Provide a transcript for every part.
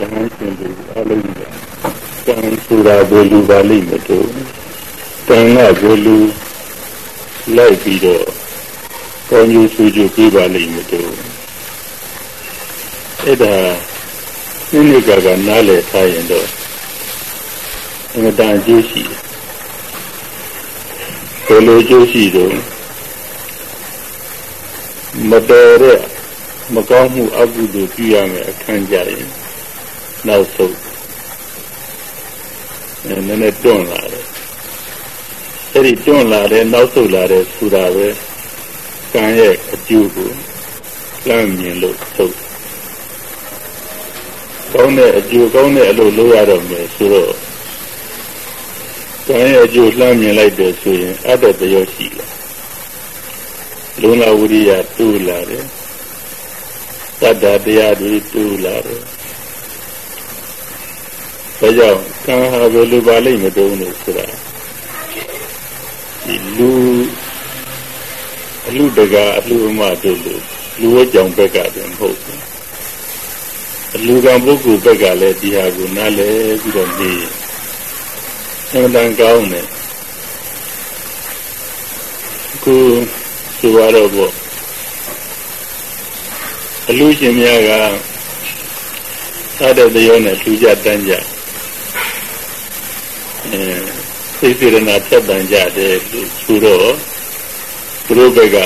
ယဟန်ရှင်တို့အလုံးကကံဆိုတာဘယ်လိုပါလိမ့်မလို့ကံကဘယ်လိုလိုက်ပြီးတော့ကောင်းကျိုးဆိုးကျိုးပြပါလိမ့်မလို့အဲ့ဒါနိမိတ်ကနားလည်ထားရင်တော့အမှန်တန်ကျိုးရှိတယ်ဘယ်လိုကျိုးရှိတော့မတော်တဲ့မကောင်းမှုအကုသိုလ်ပြုရမယ်အခန်းကြရင် နောက်ဆုံးနည်းနည်းတွန့်လာတယ်အဲ့ဒီတွန့်လာတယ်နောက်ဆုံးလာတယ်ဆိုတာပဲကံရဲ့အကျိုးကိုလမ်းမြင်လို့ဆုံးကောင်းတဲ့အကျိုးကောင်းတဲ့အလုပ်လုပ်ရတော့မယ်ဆိုတော့ကံရဲ့အကျိုးလမ်းမြင်လိုက်တယ်ဆိုရင်အတ္တတရောရှိလာလုံလဝိရိယတူလာတယ်တတ္တတရားတွေတူလာတယ် ဒါကြောင့်ကံဟာဘယ်လိုပါလိမ့်မတုံးလို့ဆိုတာဒီလူအလူတကအလူအမတို့လူလူဝကြောင့်ဘက်ကတည်းမဟုတ်ဘူးအလူကံပုဂ္ဂိုလ်ဘက်ကလည်းဒီဟာကိုနားလဲပြီးတော့နေအမှန်တန်ကောင်းတယ်ကိုဆိုရတော့ပေါ့အလူရှင်များကသာတဲ့တရားနဲ့ထူကြတန်းကြ အဲသိစေရနာဖြတ်တန်းကြတယ်ဆိုတော့သူတို့ဘက်က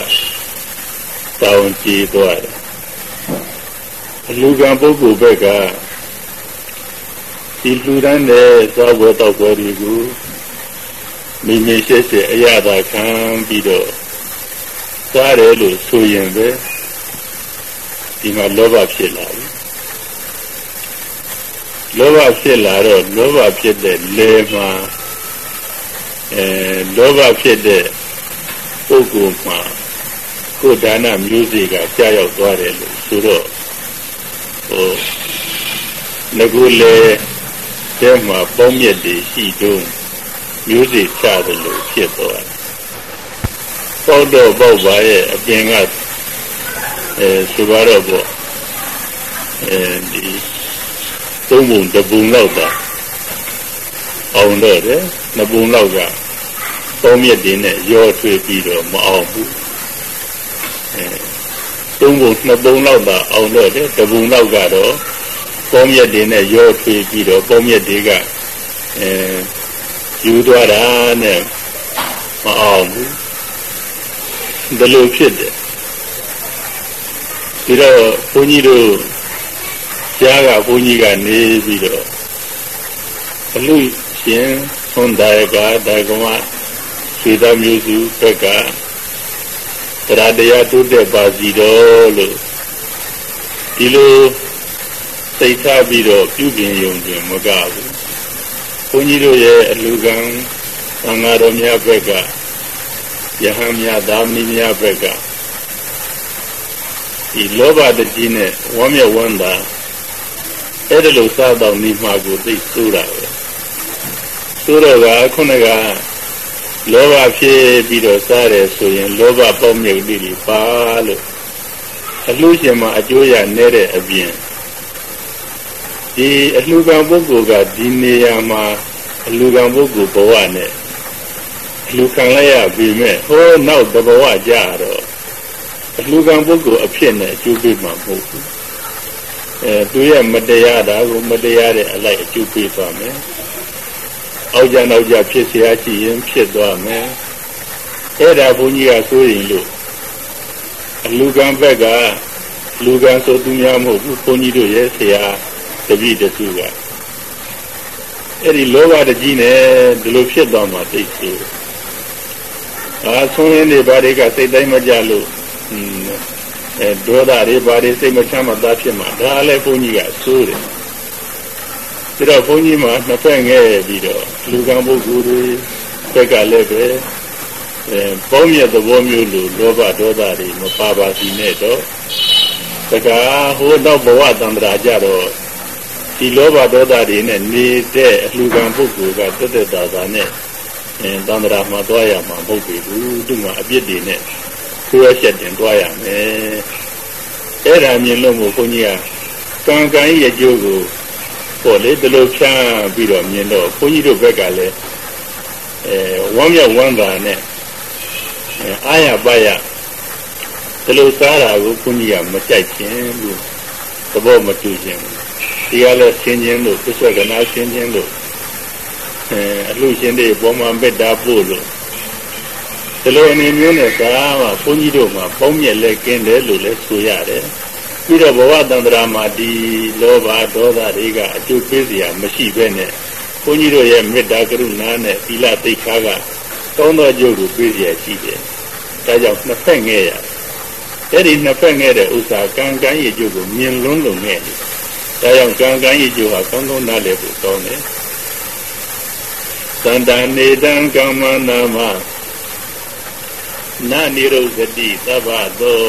တောင်းကြည့်သွားတယ်အလူကံပုဂ္ဂိုလ်ဘက်ကဒီလူတန်းတဲ့သောဘတော်ပွဲတွေကိုမိမိရှက်ရှက်အရသာခံပြီးတော့စားတယ်လို့ဆိုရင်ပဲဒီမှာလောဘဖြစ်လာပြီ လောဘဖြစ်လာတော့လောဘဖြစ်တဲ့လေမှာအဲလောဘဖြစ်တဲ့ပုဂ္ဂိုလ်မှာကိုယ်ဒါနမျိုးစေ့ကကြာရောက်သွားတယ်လို့ဆိုတော့ဟိုငကူလေတဲမှာပေါင်းမြက်တွေရှိတုံးမျိုးစေ့ချတယ်လို့ဖြစ်သွားတယ်ပေါက်တော့ပေါက်ပါရဲ့အပြင်ကအဲဆိုပါတော့ပေါ့အဲဒီ သုံးပုံတစ်ပုံလောက်သာအောင်တော့တယ်နှစ်ပုံလောက်ကသုံးမြက်တင်နဲ့ရောထွေးပြီးတော့မအောင်ဘူးအဲသုံးပုံနှစ်ပုံလောက်သာအောင်တော့တယ်တစ်ပုံလောက်ကတော့သုံးမြက်တင်နဲ့ရောထွေးပြီးတော့သုံးမြက်တွေကအဲယူသွားတာနဲ့မအောင်ဘူးဒီလိုဖြစ်တယ်ဒီတော့ဘုန်းကြီးတို့ ကြားကဘုန်းကြီးကနေပြီးတော့အလူရှင်သွန်ဒါယကဒါကမစေတမျိုးစုဘက်ကတရားတရားတိုးတက်ပါစီတော့လို့ဒီလိုစိတ်ထားပြီးတော့ပြုပြင်ယုံတွင်မကဘူးဘုန်းကြီးတို့ရဲ့အလူကံသံဃာတော်များဘက်ကယဟန်များသာမဏေများဘက်ကဒီလောဘတကြီးနဲ့ဝမ်းမြောက်ဝမ်းသာ အဲ့ဒါလိုစားတော့နေမှာကိုသိစိုးတာပဲစိုးတော့ကခုနကလောဘဖြစ်ပြီးတော့စားတယ်ဆိုရင်လောဘပေါက်မြုပ်လိလိပါလို့အလှရှင်မှာအကျိုးရနေတဲ့အပြင်ဒီအလှကံပုဂ္ဂိုလ်ကဒီနေရာမှာအလှကံပုဂ္ဂိုလ်ဘဝနဲ့လူခံလိုက်ရပြီမဲ့ဟိုးနောက်တဘဝကြတော့အလူကံပုဂ္ဂိုလ်အဖြစ်နဲ့အကျိုးပေးမှာမဟုတ်ဘူး အဲသူရဲ့မတရားတာကိုမတရားတဲ့အလိုက်အကျိုးပေးသွားမယ်အောက်ကြနောက်ကြဖြစ်เสียရှိရင်ဖြစ်သွားမယ်အဲ့ဒါဘုန်းကြီးကဆိုရင်လို့အလူကံဘက်ကလူကံဆိုသူများမဟုတ်ဘူးဘုန်းကြီးတို့ရဲ့ဆရာတပည့်တစုကအဲ့ဒီလောဘတကြီးနဲ့ဒီလိုဖြစ်သွားမှာသိသေးတယ်အာဆုံးရင်းတွေဘာတွေကစိတ်တိုင်းမကြလို့ အဲဒေါသတွေဘာတွေစိတ်မချမ်းမသာဖြစ်မှာဒါလည်းဘုန်းကြီးကစိုးတယ်ဒါတော့ဘုန်းကြီးမှာနှစ်ဖက်ငဲပြီးတော့လူကံပုဂ္ဂိုလ်တွေဘက်ကလည်းပဲအဲပေါင်းမြတ်သဘောမျိုးလိုလောဘဒေါသတွေမပါပါစီနဲ့တော့တကားဟိုတော့ဘဝတန္တရာကြတော့ဒီလောဘဒေါသတွေနဲ့နေတဲ့အလှကံပုဂ္ဂိုလ်ကတက်တက်တာတာနဲ့အဲတန္တရာမှာတွားရမှာမဟုတ်ဘူးသူ့မှာအပြစ်တွေနဲ့ ဆွဲချက်တင်တွားရမယ်အဲ့ဒါမြင်လို့မို့ဘုန်းကြီးကကံကံရဲ့အကျိုးကိုပေါ့လေဒီလိုဖြန်းပြီးတော့မြင်တော့ဘုန်းကြီးတို့ဘက်ကလည်းအဲဝမ်းမြောက်ဝမ်းသာနဲ့အာရပါရဒီလိုစားတာကိုဘုန်းကြီးကမကြိုက်ခြင်းလို့သဘောမတူခြင်းဒီကလည်းဆင်းခြင်းလို့သစ္စာကနာဆင်းခြင်းလို့အဲအလှရှင်တွေပေါ်မှာမေတ္တာပို့လို့ ဒီလိုအနေမျိုးနဲ့ကားမှာဘုန်းကြီးတို့မှာပေါင်းမြက်လက်ကင်းတယ်လို့လည်းဆိုရတယ်ပြီးတော့ဘဝတန္တရာမှာဒီလောဘဒေါသတွေကအကျိုးပေးစရာမရှိဘဲနဲ့ဘုန်းကြီးတို့ရဲ့မေတ္တာကရုဏာနဲ့သီလသိက္ခာကကောင်းသောအကျိုးကိုပေးစရာရှိတယ်ဒါကြောင့်နှစ်ဖက်ငဲ့ရအဲ့ဒီနှစ်ဖက်ငဲ့တဲ့ဥစ္စာကံကံရဲ့အကျိုးကိုမြင်လွန်းလို့ငဲ့တယ်ဒါကြောင့်ကံကံရဲ့အကျိုးဟာကောင်းကောင်းနားလည်ဖို့ကောင်းတယ်သန္တာနေတံကမ္မနာမ နာနိရုဇတိသဗ္ဗသော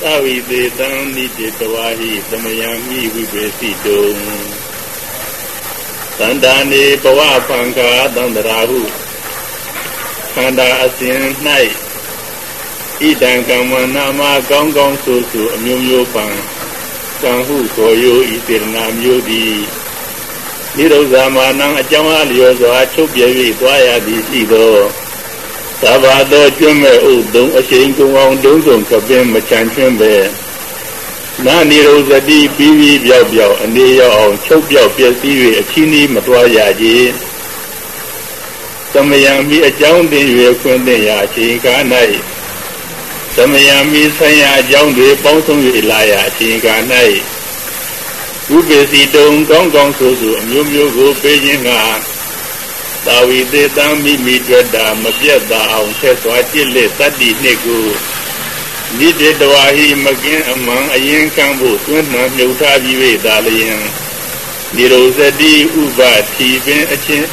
သဝိသေတံနိတေတဝါဟိသမယံမိဝိပေစီတုံသန္တာနေဘဝဖံကာသန္တရာဟုခန္ဓာအစဉ်၌ဣဒံကမ္မနာမကောင်းကောင်းဆိုဆိုအမျိုးမျိုးပံကံဟုကိုယောဤစေရနာမျိုးသည်နိရောဇာမာနံအကြောင်းအလျော်စွာချုပ်ပြ၍သွားရသည်ရှိသော သဘာသောကျွမ်းမဲ့ဥသုံးအရှိန်ကုံအောင်တုံးစုံကပင်မချမ်းချွင်းပဲနာနိရောဇတိပြီးပြီးပြောက်ပြောက်အနေရောက်အောင်ချုပ်ပြောက်ပျက်စီး၍အချင်းဤမသွားရခြင်းသမယံမိအကြောင်းတင်၍ခွင့်တင်ရာအချိန်ကား၌သမယံမိဆိုင်ရာအကြောင်းတွေပေါင်းစုံ၍လာရာအချိန်ကား၌ဝိပေစီတုံကောင်းကောင်းဆိုဆိုအမျိုးမျိုးကိုပေးခြင်းက သာဝိသေတံမိမိတွေ့တာမပြတ်တာအောင်ဆက်စွာကြည်လက်တတ္တိနှစ်ကိုနိတေတဝါဟိမကင်းအမှန်အရင်ကံဖို့သွင်းနှံမြုပ်ထားပြီး၍သာလျင်နိရောဇတိဥပထီပင်အချင်း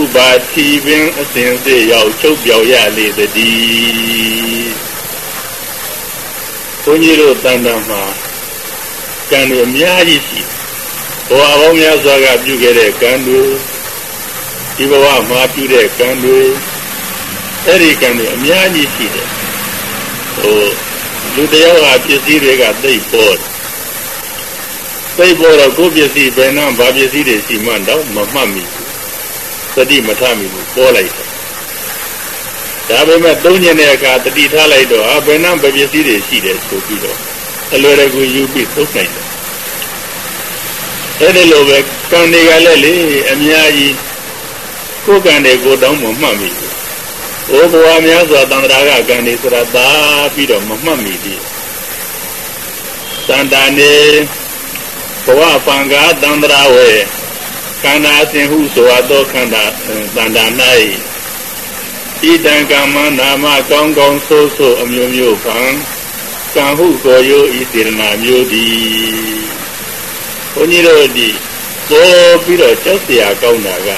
ဥပါထီပင်အစဉ်စေရောက်ချုပ်ပြောက်ရလေတည်းဘုန်းကြီးတို့တန်တမှာကံတွေအများကြီးရှိဘဝပေါင်းများစွာကပြုခဲ့တဲ့ကံတွေ ဒီဘဝမှာပြုတဲ့ကံတွေအဲ့ဒီကံတွေအများကြီးရှိတယ်ဟိုလူတယောက်ကပစ္စည်းတွေကသိပေါ်သိပေါ်တော့ကိုယ်ပစ္စည်းဘယ်နှံဘာပစ္စည်းတွေရှိမှတော့မမှတ်မိဘူးသတိမထမိဘူးပေါ်လိုက်တယ်ဒါပေမဲ့သုံးညတဲ့အခါတတိထားလိုက်တော့အဘယ်နှံဘာပစ္စည်းတွေရှိတယ်ဆိုပြီးတော့အလွယ်တကူယူပြီးသုံးနိုင်တယ်အဲ့ဒီလိုပဲကံတွေကလည်းလေအများကြီး ကိုယ်ကံတွေကိုတောင်းမမှတ်မိဘူး။ဩဘဝများစွာတန္တရာကကံတွေဆိုတာသာပြီးတော့မမှတ်မိသေးဘူး။တန္တာနေဘဝပံကာတန္တရာဝေခန္ဓာအစဉ်ဟုဆိုအပ်သောခန္ဓာတန္တာ၌ဣဒံကမ္မနာမကောင်းကောင်းဆိုးဆိုးအမျိုးမျိုးဖန်ကံဟုကိုယောဤစေရနာမျိုးသည်ဘုန်းကြီးတို့ဒီပေါ်ပြီးတော့ကြောက်เสียကောင်းတာက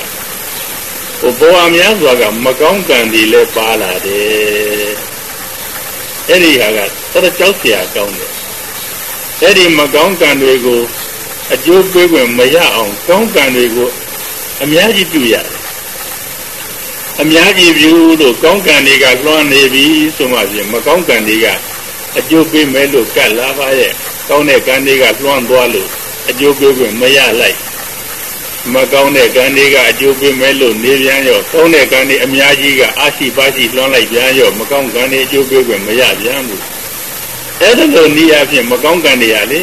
ဟိုဘဝများစွာကမကောင်းကံတွေလည်းပါလာတယ်အဲ့ဒီဟာကတော်ကြောက်เสียကောင်းတယ်အဲ့ဒီမကောင်းကံတွေကိုအကျိုးပေးခွင့်မရအောင်ကောင်းကံတွေကိုအများကြီးပြုရတယ်အများကြီးပြုလို့ကောင်းကံတွေကလွှမ်းနေပြီဆိုမှပြင်မကောင်းကံတွေကအကျိုးပေးမယ်လို့ကတ်လာပါရဲ့ကောင်းတဲ့ကံတွေကလွှမ်းသွားလို့အကျိုးပေးခွင့်မရလိုက် မကောင်းတဲ့ကံတွေကအကျိုးပေးမဲ့လို့နေပြန်ရောကောင်းတဲ့ကံတွေအများကြီးကအာရှိပါရှိလွှမ်းလိုက်ပြန်ရောမကောင်းကံတွေအကျိုးပေးခွင့်မရပြန်ဘူးအဲ့ဒါလိုနေရာဖြင့်မကောင်းကံတွေရလေ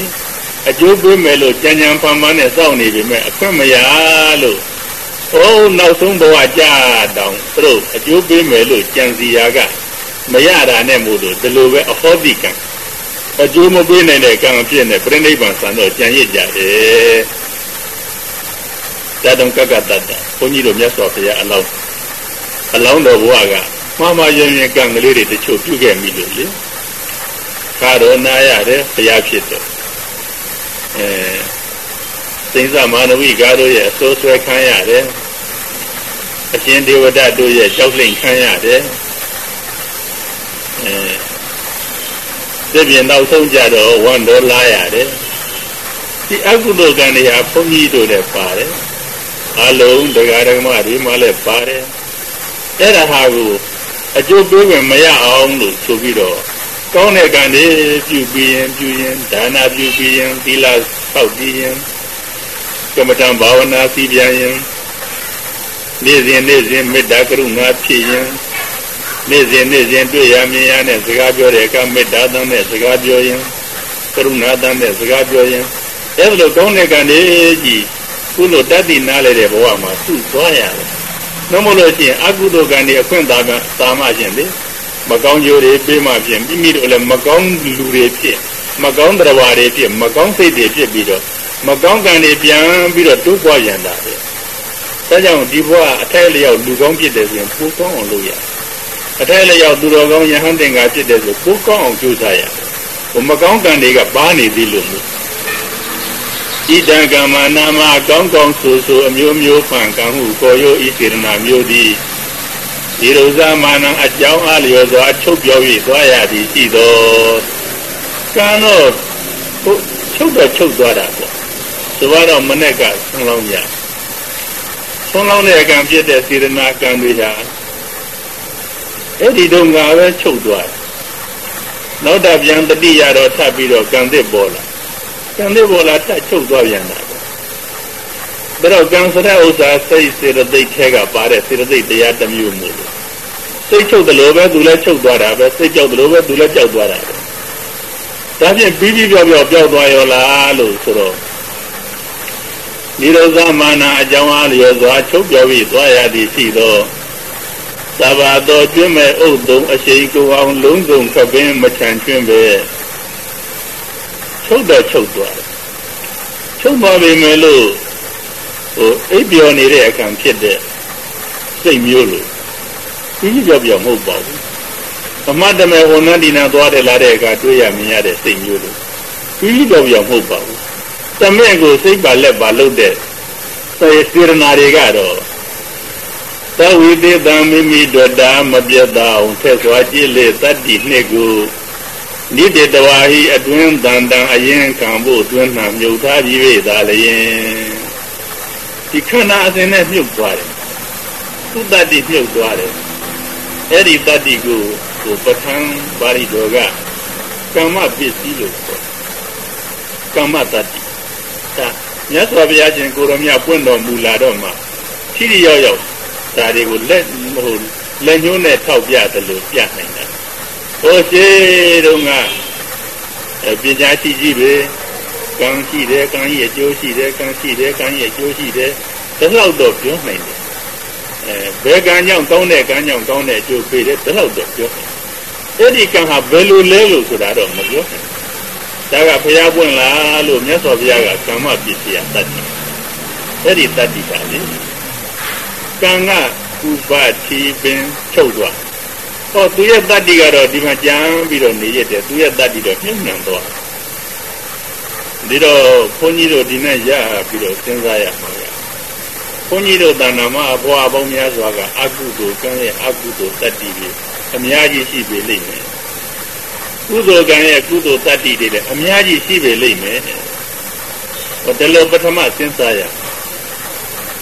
အကျိုးပေးမဲ့လို့ကြံကြံဖန်ဖန်နဲ့စောင့်နေပြီမဲ့အခွင့်မရလို့ဟိုးနောက်ဆုံးဘဝကြာတောင်သူတို့အကျိုးပေးမယ်လို့ကြံစီရာကမရတာနဲ့မို့လို့ဒီလိုပဲအဟောတိကံအကျိုးမပေးနိုင်တဲ့ကံအဖြစ်နဲ့ပြိဋိဘံဆန်တော့ကြံရစ်ကြတယ် ဒါတောင်ကကတ္တတာဘုန်းကြီးတို့မြတ်စွာဘုရားအလောင်းအလောင်းတော်ဘုရားကမှားမှားရင်ရင်ကံကလေးတွေတချို့ပြုခဲ့မိလို့လေခါတော်နာရတယ်ဘုရားဖြစ်တယ်အဲစိဉ္စမာနဝိကားတို့ရဲ့အစိုးဆွဲခံရတယ်အရှင်ဒေဝဒတို့ရဲ့ကြောက်လိမ်ခံရတယ်အဲဒီပြင်နောက်ဆုံးကြတော့ဝန်တော်လာရတယ်ဒီအကုသိုလ်ကံတွေဟာဘုန်းကြီးတို့လည်းပါတယ် အလုံးတရားဓမ္မတွေမှလည်းပါတယ်အဲ့ဒါဟာကိုအကျိုးပေးဝင်မရအောင်လို့ဆိုပြီးတော့ကောင်းတဲ့ကံတွေပြုပြီးရင်ပြုရင်ဒါနပြုပြီးရင်သီလဆောက်ပြီးရင်ကမ္မထံဘာဝနာစီပြန်ရင်နေ့စဉ်နေ့စဉ်မေတ္တာကရုဏာဖြစ်ရင်နေ့စဉ်နေ့စဉ်တွေ့ရမြင်ရတဲ့စကားပြောတဲ့အခါမေတ္တာတမ်းတဲ့စကားပြောရင်ကရုဏာတမ်းတဲ့စကားပြောရင်အဲ့လိုကောင်းတဲ့ကံတွေကြီး ကုလိုတတ်သိနားလေတဲ့ဘဝမှာသူ့သွားရတယ်။နှမလို့ရှိရင်အကုသိုလ်ကံတွေအခွင့်သာမှသာမှရှင်လေမကောင်းကြိုးတွေပေးမှဖြင့်မိမိတို့လည်းမကောင်းလူတွေဖြစ်မကောင်းတရားတွေဖြစ်မကောင်းစိတ်တွေဖြစ်ပြီးတော့မကောင်းကံတွေပြန်ပြီးတော့တိုးပွားရန်တာပဲ။ဒါကြောင့်ဒီဘဝအထိုက်လျောက်လူကောင်းဖြစ်တယ်ဆိုရင်ပိုကောင်းအောင်လုပ်ရတယ်။အထိုက်လျောက်သူတော်ကောင်းယဟန်တင်္ကာဖြစ်တယ်ဆိုပိုကောင်းအောင်ကြိုးစားရတယ်။ဟိုမကောင်းကံတွေကပါနေသေးလို့မို့ ဣဒံကမ္မနာမကောင်းကောင်းဆိုဆိုအမျိုးမျိုးဖန်ကံဟုကိုရောဤစေရနာမျိုးသည်ဒီရုဇာမာနံအကြောင်းအားလျော်စွာချုပ်ပြော၍သွားရသည်ရှိသောကံတော့ချုပ်တော့ချုပ်သွားတာပေါ့ဆိုတော့မနဲ့ကဆွန်းလောင်းရဆွန်းလောင်းတဲ့အကံဖြစ်တဲ့စေရနာကံတွေဟာအဲ့ဒီတော့ငါပဲချုပ်သွားတယ်နောက်တာပြန်တတိယတော့ထပ်ပြီးတော့ကံသစ်ပေါ်လာ ကံလေးပေါ်လာတက်ချုပ်သွားပြန်တာပဲဒါတော့ကံစတဲ့ဥစ္စာစိတ်စေတသိက်ထဲကပါတဲ့စေတသိက်တရားတစ်မျိုးမို့လို့စိတ်ချုပ်တယ်လို့ပဲသူလည်းချုပ်သွားတာပဲစိတ်ကြောက်တယ်လို့ပဲသူလည်းကြောက်သွားတာပဲဒါဖြင့်ပြီးပြီးပြောက်ပြောက်ပြောက်သွားရောလားလို့ဆိုတော့နိရောဓမာနအကြောင်းအားလျော်စွာချုပ်ပြောပြီးသွားရသည်ရှိသောသဘာတော်ကျွမ်းမဲ့ဥဒ္ဒုံအရှိန်ကိုအောင်လုံးစုံခပင်းမချန်ကျွန်းပဲ ချုပ်တော့ချုပ်သွားတယ်ချုပ်သွားပြီမယ်လို့ဟိုအိပ်ပျော်နေတဲ့အခါဖြစ်တဲ့စိတ်မျိုးလို့ကြီးကြီးပြောပြောမဟုတ်ပါဘူးအမတ်တမဲဟိုနန်းဒီနန်းသွားတယ်လာတဲ့အခါတွေ့ရမြင်ရတဲ့စိတ်မျိုးလို့ကြီးကြီးပြောပြောမဟုတ်ပါဘူးတမဲကိုစိတ်ပါလက်ပါလုပ်တဲ့စေစေရနာတွေကတော့သဝိသေတံမိမိတို့တာမပြတ်အောင်ဆက်စွာကြည်လေတတ္တိနှစ်ကို နိတေတဝါဟိအတွင်းတန်တန်အရင်ခံဖို့အတွင်းမှမြုပ်ထားပြီးပြီသာလျင်ဒီခန္ဓာအစဉ်နဲ့မြုပ်သွားတယ်သူတတ္တိမြုပ်သွားတယ်အဲ့ဒီတတ္တိကိုဟိုပဋ္ဌာန်းပါဠိတော်ကကမ္မပစ္စည်းလို့ခေါ်ကမ္မတတ္တိဒါမြတ်စွာဘုရားရှင်ကိုရမြပွင့်တော်မူလာတော့မှထိရိရောက်ရောက်ဒါတွေကိုလက်ဟိုလက်ညှိုးနဲ့ထောက်ပြတယ်လို့ပြနိုင်တယ် ဟိုရှိတုန်းကပညာရှိကြီးပဲကံရှိတယ်ကံရဲ့အကျိုးရှိတယ်ကံရှိတယ်ကံရဲ့အကျိုးရှိတယ်ဒါတော့တော့ပြောနိုင်တယ်အဲဘယ်ကံကြောင့်ကောင်းတဲ့ကံကြောင့်ကောင်းတဲ့အကျိုးပေးတယ်ဒါတော့တော့ပြောအဲ့ဒီကံဟာဘယ်လိုလဲလို့ဆိုတာတော့မပြောနိုင်ဒါကဘုရားပွင့်လာလို့မြတ်စွာဘုရားကကမ္မပစ္စည်းတတ်တယ်အဲ့ဒီတတ်တိကလေကံကဥပတိပင်ချုပ်သွား ဟောသူရဲ့တတ္တိကတော့ဒီမှာကြံပြီးတော့နေရတယ်သူရဲ့တတ္တိတော့မြုပ်နှံသွားဒီတော့ဘုန်းကြီးတို့ဒီနေ့ရပြီးတော့စဉ်းစားရမှာကဘုန်းကြီးတို့တဏ္ဍာမှာအဘွားပေါင်းများစွာကအကုသိုလ်ကံရဲ့အကုသိုလ်တတ္တိတွေအများကြီးရှိပေလိမ့်မယ်ကုသိုလ်ကံရဲ့ကုသိုလ်တတ္တိတွေလည်းအများကြီးရှိပေလိမ့်မယ်ဟောဒီလိုပထမစဉ်းစားရ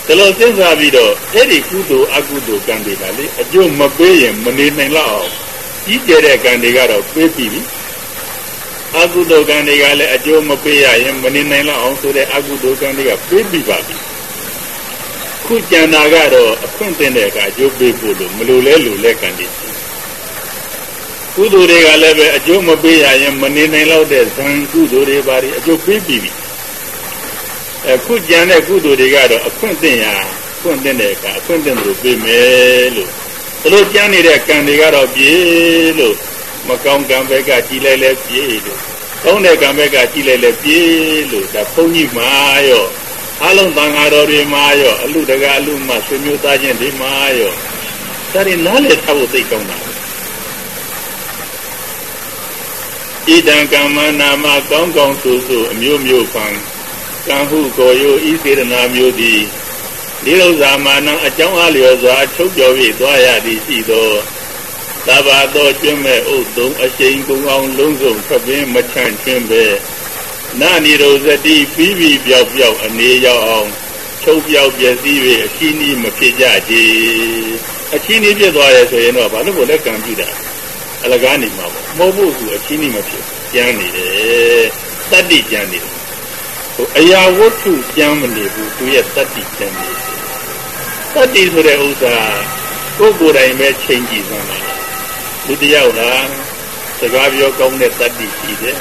ဒီလိုစဉ်းစားပြီးတော့အဲ့ဒီကုသိုလ်အကုသိုလ်ကံတွေကလေအကျိုးမပေးရင်မနေနိုင်တော့အောင်ကြီးကျယ်တဲ့ကံတွေကတော့ပေးပြီအကုသိုလ်ကံတွေကလည်းအကျိုးမပေးရရင်မနေနိုင်တော့အောင်ဆိုတဲ့အကုသိုလ်ကံတွေကပေးပြီပါပြီခုကြံတာကတော့အခွင့်တင်တဲ့အခါအကျိုးပေးဖို့လို့မလိုလဲလိုလဲကံတွေကုသိုလ်တွေကလည်းပဲအကျိုးမပေးရရင်မနေနိုင်တော့တဲ့ဇံကုသိုလ်တွေပါအကျိုးပေးပြီ အခုကြံတဲ့ကုသိုလ်တွေကတော့အခွင့်တင်ရခွင့်တင်တဲ့အခါအခွင့်တင်လို့ပြေးမယ်လို့ဘလို့ကြံနေတဲ့ကံတွေကတော့ပြေးလို့မကောင်းကံဘက်ကကြည်လိုက်လဲပြေးလို့ကောင်းတဲ့ကံဘက်ကကြည်လိုက်လဲပြေးလို့ဒါဘုန်းကြီးမှာရောအလုံးတန်ဃာတော်တွေမှာရောအလူတကာအလူမှဆွေမျိုးသားချင်းတွေမှာရောဒါတွေနားလည်ထားဖို့သိကောင်းတာဣဒံကမ္မနာမကောင်းကောင်းဆိုဆိုအမျိုးမျိုးဖန် ကံဟုကိုယောဤစေရနာမျိုးသည်ဒီဥစ္စာမာနအကြောင်းအလျော်စွာချုပ်ပြော၍သွားရသည်ရှိသောသဘာသောကျွမ်းမဲ့ဥသုံးအရှိန်ကုံအောင်လုံးစုံဖပင်းမချန့်ချွင်းပဲနာနိရောဇတိပြီးပြီးပြောက်ပြောက်အနေရောက်အောင်ချုပ်ပြောက်ပြည့်စည်၍အချီးနီးမဖြစ်ကြကြအချီးနီးဖြစ်သွားရဲဆိုရင်တော့ဘာလို့ကိုလက်ကံပြတာအလကားနေမှာပေါ့မဟုတ်ဘူးသူအချီးနီးမဖြစ်ကျန်းနေတယ်တတ္တိကျန်းနေတယ် ဟိုအရာဝတ္ထုကျမ်းမနေဘူးသူရဲ့တတ္တိကျမ်းနေတတ္တိဆိုတဲ့ဥစ္စာကိုယ်ကိုယ်တိုင်ပဲချိန်ကြည့်စမ်းပါလူတယောက်လားစကားပြောကောင်းတဲ့တတ္တိရှိတယ်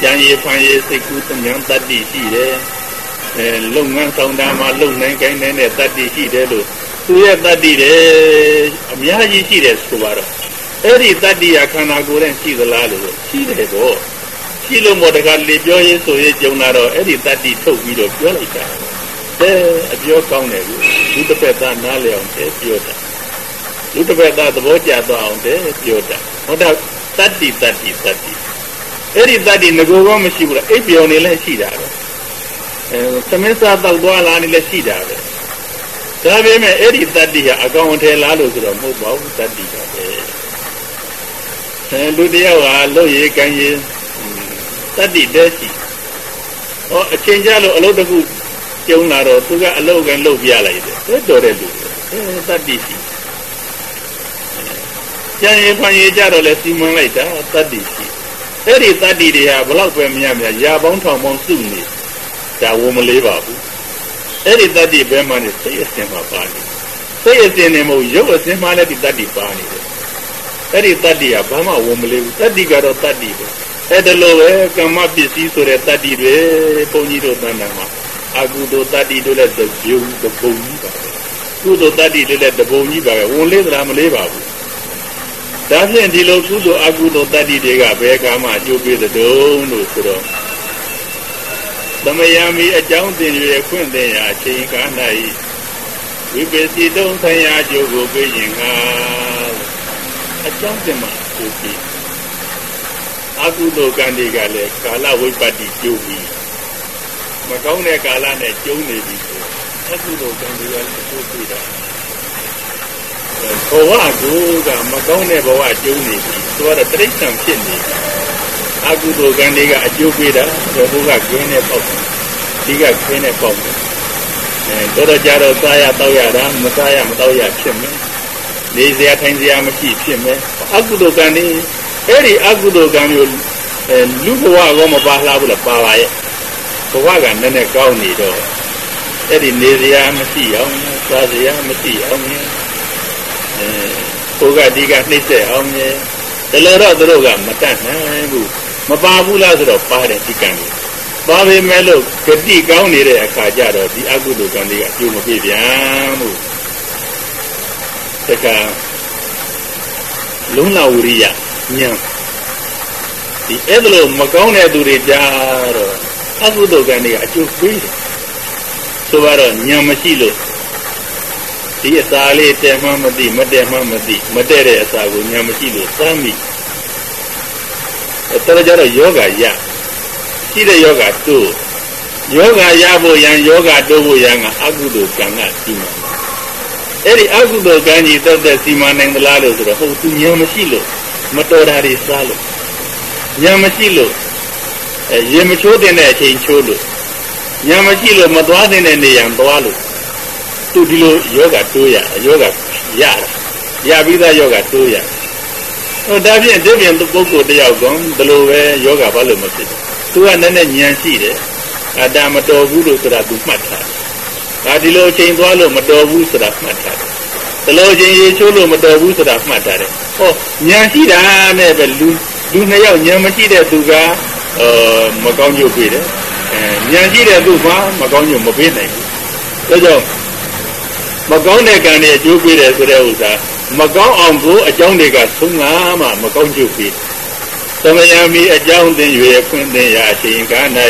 ကြံရည်ဖန်ရည်စိတ်ကူးသမ ्या တတ္တိရှိတယ်အဲလုပ်ငန်းဆောင်တာမှာလုပ်နိုင်ကိုင်းနိုင်တဲ့တတ္တိရှိတယ်လို့သူရဲ့တတ္တိတယ်အများကြီးရှိတယ်ဆိုပါတော့အဲ့ဒီတတ္တိရခန္ဓာကိုယ်နဲ့ရှိသလားလို့ရှိတယ်တော့ ရှိလို့မို့တကလေပြောရေးဆိုရေးကြုံလာတော့အဲ့ဒီတတ္တိထုတ်ပြီးတော့ပြောလိုက်တာအဲအပြောကောင်းတယ်လူလူတစ်ဖက်သားနားလည်အောင်ပြောတာလူတစ်ဖက်သားသဘောကျသွားအောင်ပြောတာဟုတ်တယ်တတ္တိတတ္တိတတ္တိအဲ့ဒီတတ္တိငကိုကောမရှိဘူးလားအိပ်ပျော်နေလဲရှိတာပဲအဲသမင်းစားတောက်သွားလာနေလဲရှိတာပဲဒါပေမဲ့အဲ့ဒီတတ္တိဟာအကောင်အထည်လားလို့ဆိုတော့မဟုတ်ပါဘူးတတ္တိကပဲအဲလူတယောက်ဟာလုပ်ရည်ကံရည် တတ္တိတည်းရှိဟောအချိန်ကြလို့အလုပ်တစ်ခုကျုံလာတော့သူကအလုပ်ကလုပ်ပြလိုက်တယ်တော်တဲ့လူအဲတတ္တိရှိကျန်ရင်ဖန်ရကြတော့လဲစီမံလိုက်တာတတ္တိရှိအဲ့ဒီတတ္တိတွေဟာဘလောက်ပဲမရမရရာပေါင်းထောင်ပေါင်းစုနေဒါဝမလေးပါဘူးအဲ့ဒီတတ္တိဘယ်မှနေစိတ်အစဉ်မှာပါနေစိတ်အစဉ်နေမဟုတ်ရုပ်အစဉ်မှာလည်းဒီတတ္တိပါနေတယ်အဲ့ဒီတတ္တိကဘာမှဝမလေးဘူးတတ္တိကတော့တတ္တိပဲ အဲ့ဒါလိုပဲကမ္မပစ္စည်းဆိုတဲ့တတ္တိတွေဘုန်းကြီးတို့တဏ္ဍာမှာအကုသိုလ်တတ္တိတို့လည်းတပြုံတပုံကြီးပါပဲကုသိုလ်တတ္တိတို့လည်းတပုံကြီးပါပဲဝင်လေးသလားမလေးပါဘူးဒါဖြင့်ဒီလိုကုသိုလ်အကုသိုလ်တတ္တိတွေကဘယ်ကမှအကျိုးပေးတဲ့တုံးလို့ဆိုတော့သမယံမီအကြောင်းတင်၍ခွင့်တင်ရာအချိန်ကား၌ဝိပစ္စည်းတုံးဆိုင်ရာအကျိုးကိုပေးခြင်းကအကြောင်းတင်မှာအကျိုးပေး အကုသိုလ်ကံတွေကလည်းကာလဝိပတ္တိကျိုးပြီးမကောင်းတဲ့ကာလနဲ့ကျုံနေပြီဆိုအကုသိုလ်ကံတွေကလည်းကျိုးပေးတာဘဝကိုကမကောင်းတဲ့ဘဝကျုံနေပြီသူကတော့တိရစ္ဆာန်ဖြစ်နေအကုသိုလ်ကံတွေကအကျိုးပေးတာဘုကကျင်းနေပေါ့ဒီကကျင်းနေပေါ့အဲတော်တော်ကြတော့စားရတောက်ရတာမစားရမတောက်ရဖြစ်မယ်နေစရာထိုင်စရာမရှိဖြစ်မယ်အကုသိုလ်ကံတွေ အဲ့ဒီအကုသိုလ်ကံမျိုးအဲလူဘဝကောမပါလားဘူးလားပါပါရဲ့ဘဝကနည်းနည်းကောင်းနေတော့အဲ့ဒီနေစရာမရှိအောင်စားစရာမရှိအောင်အဲဘုကဒီကနှိမ့်ဆက်အောင်လေဒါလည်းတော့သူတို့ကမတတ်နိုင်ဘူးမပါဘူးလားဆိုတော့ပါတယ်ဒီကံကိုပါပေမဲ့လို့ဂတိကောင်းနေတဲ့အခါကျတော့ဒီအကုသိုလ်ကံတွေကအကျိုးမပြည့်ပြန်ဘူးတခါလုံလဝရိယ ဉာဏ်ဒီအဲ့ဒါလို့မကောင်းတဲ့သူတွေကြတော့အကုသိုလ်ကံတွေကအကျိုးပေးတယ်ဆိုတော့ဉာဏ်မရှိလို့ဒီအစာလေးတဲမှမသိမတဲမှမသိမတဲတဲ့အစာကိုဉာဏ်မရှိလို့သမ်းမိအဲ့ဒါကြတော့ယောဂရရှိတဲ့ယောဂတိုးယောဂရဖို့ရန်ယောဂတိုးဖို့ရန်ကအကုသိုလ်ကံကဒီမှာအဲ့ဒီအကုသိုလ်ကံကြီးတက်တဲ့စီမံနိုင်သလားလို့ဆိုတော့ဟုတ်သူဉာဏ်မရှိလို့ မတော်တာတွေစားလို့ဉာဏ်မရှိလို့အဲရေမချိုးတင်တဲ့အချိန်ချိုးလို့ဉာဏ်မရှိလို့မသွားတဲ့နေရာသွားလို့သူဒီလိုယောဂတိုးရယောဂရတာရပြီးသားယောဂတိုးရဟိုဒါဖြင့်ဒီပြင်ပုဂ္ဂိုလ်တယောက်ကဘယ်လိုပဲယောဂဘာလို့မဖြစ်သူကနည်းနည်းဉာဏ်ရှိတယ်အတာမတော်ဘူးလို့ဆိုတာသူမှတ်ထားဒါဒီလိုချိန်သွားလို့မတော်ဘူးဆိုတာမှတ်ထားတယ်ဒီလိုချိန်ရေချိုးလို့မတော်ဘူးဆိုတာမှတ်ထားတယ် ဟောဉာဏ်ရှိတာနဲ့ပဲလူလူနှစ်ယောက်ဉာဏ်မရှိတဲ့သူကအာမကောင်းညို့ပေးတယ်အဲဉာဏ်ရှိတဲ့သူကမကောင်းညို့မပေးနိုင်ဘူးဒါကြောင့်မကောင်းတဲ့ကံတွေအကျိုးပေးတယ်ဆိုတဲ့ဥစ္စာမကောင်းအောင်ကိုအကြောင်းတွေကဆုံးငါမှမကောင်းကျိုးပေးသမယမီအကြောင်းတင်၍ခွင့်တင်ရာအချိန်ကား၌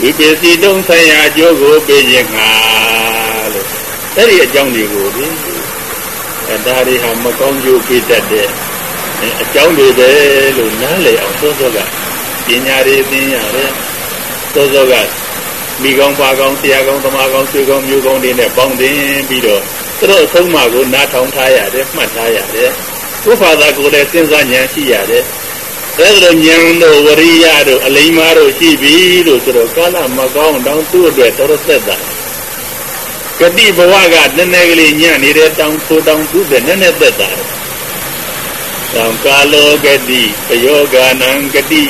ဝိပစ္စည်းတုံးဆိုင်ရာအကျိုးကိုပေးခြင်းငါလို့အဲ့ဒီအကြောင်းတွေကို ဒီအဲဒါတွေဟာမကောင်းကျိုးပေးတတ်တဲ့အကြောင်းတွေပဲလို့နားလည်အောင်စောစောကပညာတွေသိရတယ်စောစောကမိကောင်းပါကောင်းဆရာကောင်းသမားကောင်းဆွေကောင်းမျိုးကောင်းတွေနဲ့ပေါင်းတင်ပြီးတော့သူတို့အဆုံးအမကိုနားထောင်ထားရတယ်မှတ်ထားရတယ်ဥပ္ပါဒကိုလည်းစဉ်းစားဉာဏ်ရှိရတယ်အဲဒါလိုဉာဏ်တို့ဝရိယတို့အလိမ္မာတို့ရှိပြီလို့ဆိုတော့ကာလမကောင်းတောင်သူ့အတွက်တော်တော်သက်သာ ဂတိဘဝကနည်းနည်းကလေးညံ့နေတဲ့တောင်ထိုတောင်သူ့တဲ့နည်းနည်းသက်သာတယ်။တောင်ကာလောဂတိပယောဂာနံဂတိ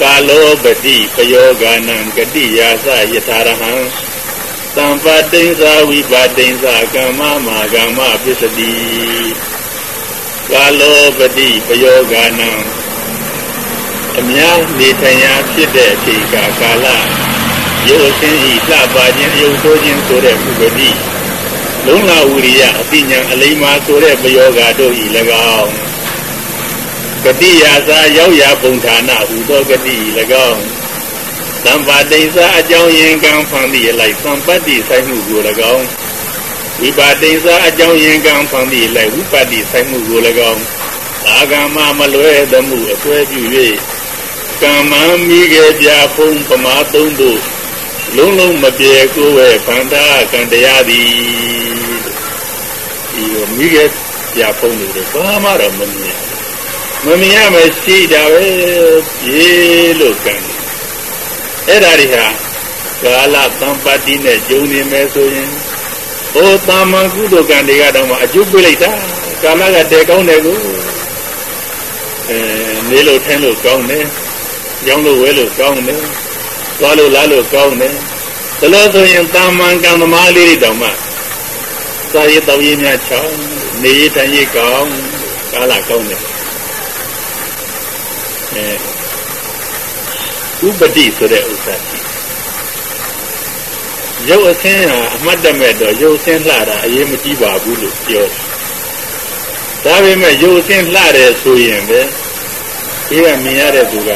ကာလောပတိပယောဂာနံဂတိယာစယထာရဟံသံပတိဉ္စာဝိပါတိဉ္စာကမ္မမာကမ္မပစ္စတိကာလောပတိပယောဂာနံအများနေထိုင်ရာဖြစ်တဲ့အချိန်ကာကာလ ရုပ်အင်းဤလှပါခြင်းအယုတ်ဆိုးခြင်းဆိုတဲ့ဥပတိလုံလာဝိရိယအပညာအလိမ္မာဆိုတဲ့ပယောဂါတို့ဤ၎င်းဂတိယာစာရောက်ရာပုံဌာနဟူသောဂတိဤ၎င်းသံပါတိစအကြောင်းယင်ကံဖန်သည့်အလိုက်သံပတ္တိဆိုင်မှုကို၎င်းဝိပါတိစအကြောင်းယင်ကံဖန်သည့်အလိုက်ဝိပတ္တိဆိုင်မှုကို၎င်းအာဂမမလွဲသမှုအစွဲပြု၍ကမ္မမိကေပြဖုံပမာသုံးတို့ လုံးလုံးမပြေကိုယ်ဝဲဖန္တာကံတရားသည်ဒီမိကေပြဖုံတို့ဘာမှတော့မမြင်မမြင်ရမရှိတာပဲပြေလို့ကံအဲ့ဒါတွေဟာကာလသံပတ္တိနဲ့ဂျုံနေမယ်ဆိုရင်ဟိုတာမန်ကုသိုလ်ကံတွေကတော့မှအကျိုးပေးလိုက်တာကာလကတည်ကောင်းတယ်ကိုအဲနေလို့ထင်းလို့ကောင်းတယ်ရောင်းလို့ဝဲလို့ကောင်းတယ် သွားလို့လားလို့ကောင်းတယ်ဒါလို့ဆိုရင်တာမန်ကံသမားလေးတွေတောင်မှစာရေးတောင်းရေးများချောင်းနေရတန်ရေးကောင်းကာလကောင်းတယ်အဲဥပတိဆိုတဲ့ဥစ္စာရှိရုပ်အဆင်းဟာအမှတ်တမဲ့တော့ရုပ်အဆင်းလှတာအရေးမကြီးပါဘူးလို့ပြောတယ်ဒါပေမဲ့ရုပ်အဆင်းလှတယ်ဆိုရင်ပဲဒီကမြင်ရတဲ့သူက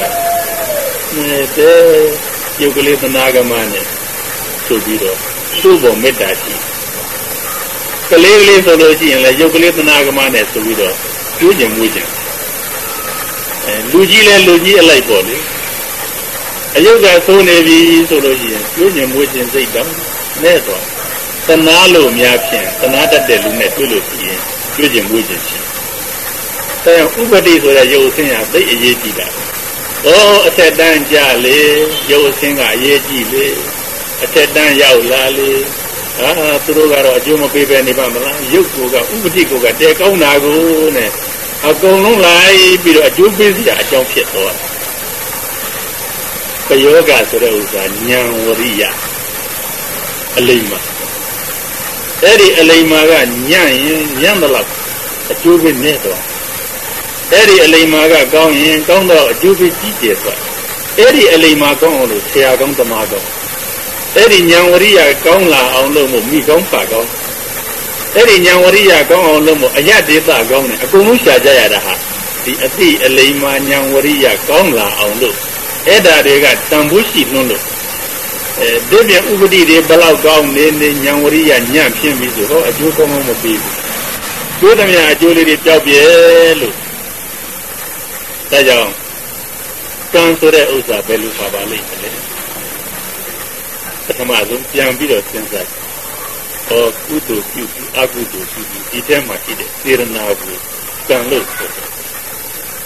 နေတဲ့ ယုတ်ကလေးသနာကမနဲ့ဆိုပြီးတော့သူ့ဘောမေတ္တာရှိကလေးကလေးဆိုလို့ရှိရင်လည်းယုတ်ကလေးသနာကမနဲ့ဆိုပြီးတော့ကျိုးကျင်မှုကျင်အဲလူကြီးလဲလူကြီးအလိုက်ပေါ့လေအယုတ်ကသုံးနေပြီဆိုလို့ရှိရင်ကျိုးကျင်မှုကျင်စိတ်တောင်နဲ့တော့သနာလို့များဖြင့်သနာတတ်တဲ့လူနဲ့တွေ့လို့ရှိရင်ကျိုးကျင်မှုကျင်ရှိအဲဥပတိဆိုတဲ့ရုပ်အဆင်းဟာသိအရေးကြီးတာ။ ဩအထက်တန်းကြလေရုပ်အဆင်းကအရေးကြီးလေအထက်တန်းရောက်လာလေဟာသူတို့ကတော့အကျိုးမပေးပဲနေပါမလားရုပ်ကိုကဥပတိကိုကတဲကောင်းတာကိုနဲ့အကုန်လုံးလိုက်ပြီးတော့အကျိုးပေးစရာအကြောင်းဖြစ်သွားပယောဂဆိုတဲ့ဥစ္စာဉာဏ်ဝရိယအလိမ္မာအဲ့ဒီအလိမ္မာကညံ့ရင်ညံ့တော့အကျိုးပေးနေတော့ အဲ့ဒီအလိမ္မာကကောင်းရင်ကောင်းတော့အကျိုးပေးကြီးကျယ်သွားအဲ့ဒီအလိမ္မာကောင်းအောင်လို့ဆရာကောင်းသမားကောင်းအဲ့ဒီဉာဏ်ဝရိယကောင်းလာအောင်လို့မို့မိကောင်းပါကောင်းအဲ့ဒီဉာဏ်ဝရိယကောင်းအောင်လို့မို့အယဒေသကောင်းတယ်အကုန်လုံးရှာကြရတာဟာဒီအတိအလိမ္မာဉာဏ်ဝရိယကောင်းလာအောင်လို့အဲ့ဒါတွေကတန်ဖိုးရှိနှုံးလို့အဲဒီပြန်ဥပတိတွေဘလောက်ကောင်းနေနေဉာဏ်ဝရိယညံ့ဖြစ်ပြီဆိုတော့အကျိုးကောင်းကောင်းမပေးဘူးကျိုးသမျှအကျိုးလေးတွေပြောက်ပြဲလို့ ဒါကြောင့်ကံဆိုတဲ့ဥစ္စာဘယ်လိုပါပါလိမ့်မလဲပထမဆုံးပြန်ပြီးတော့စဉ်းစားဟောကုသိုလ်ပြုပြီးအကုသိုလ်ပြုပြီးဒီထဲမှာရှိတဲ့စေရနာကိုကံလို့ဆိုတယ်